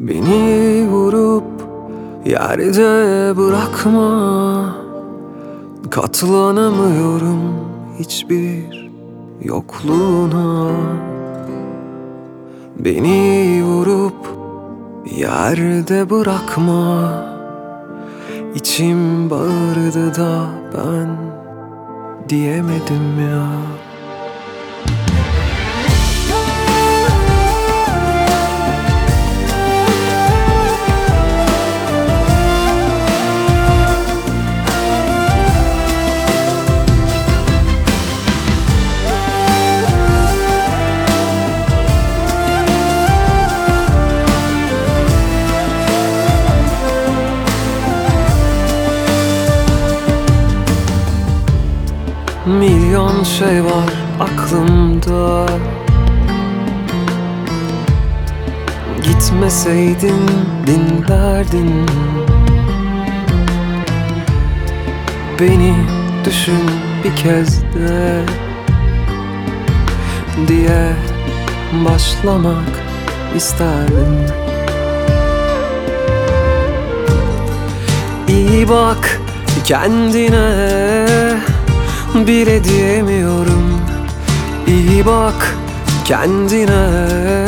Beni vurup yerde bırakma. Katlanamıyorum hiçbir yokluğuna. Beni vurup yerde bırakma. İçim bağırdı da ben diyemedim ya Milyon şey var aklımda. Gitmeseydin dinlerdin Beni düşün bir kez de Diye başlamak isterdim. İyi bak kendine bile diyemiyorum. İyi bak kendine.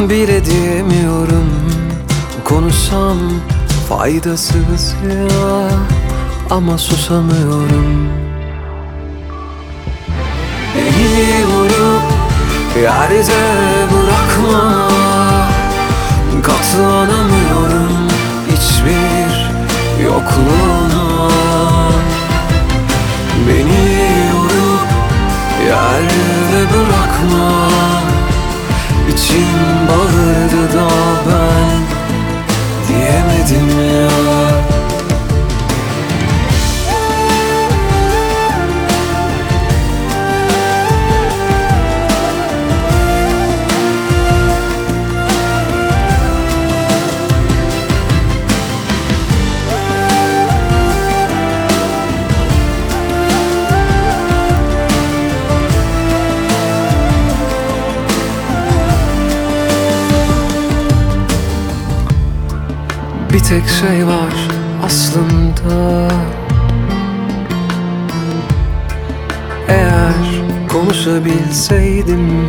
Bile diyemiyorum. Konuşsam faydasız ya ama susamıyorum. Beni vurup yerde bırakma. Katlanamıyorum. Hiçbir yokluğuna Bir tek şey var aslında. Eğer konuşabilseydim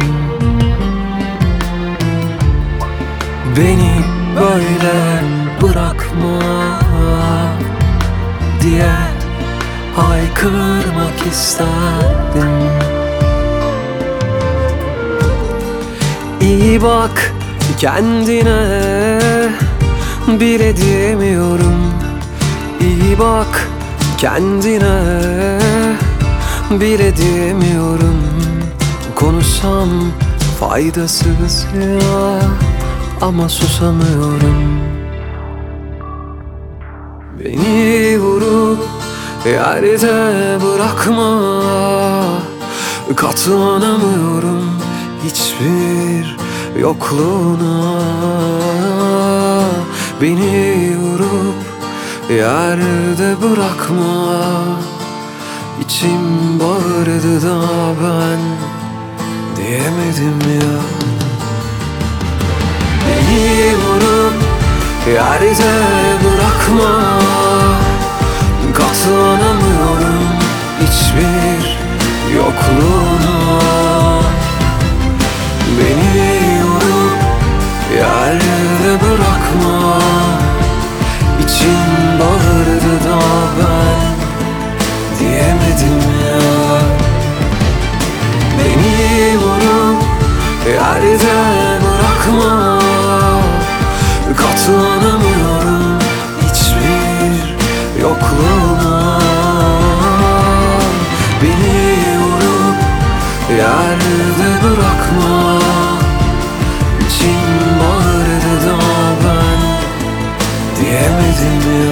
Beni böyle bırakma diye haykırmak isterdim. İyi bak kendine bile diyemiyorum. İyi bak kendine. Bile diyemiyorum. Konuşsam faydasız ya ama susamıyorum. Beni vurup yerde bırakma. Katlanamıyorum hiçbir yokluğuna Beni vurup yerde bırakma. İçim bağırdı da ben diyemedim ya. Beni vurup yerde bırakma. Katlanamıyorum hiçbir yokluğuna. Beni bırakma. İçim bağırdı da ben diyemedim ya. Beni vurup yerde bırakma. Katlanamıyorum hiçbir yokluğuna Beni vurup yerde bırakma İçim bağırdı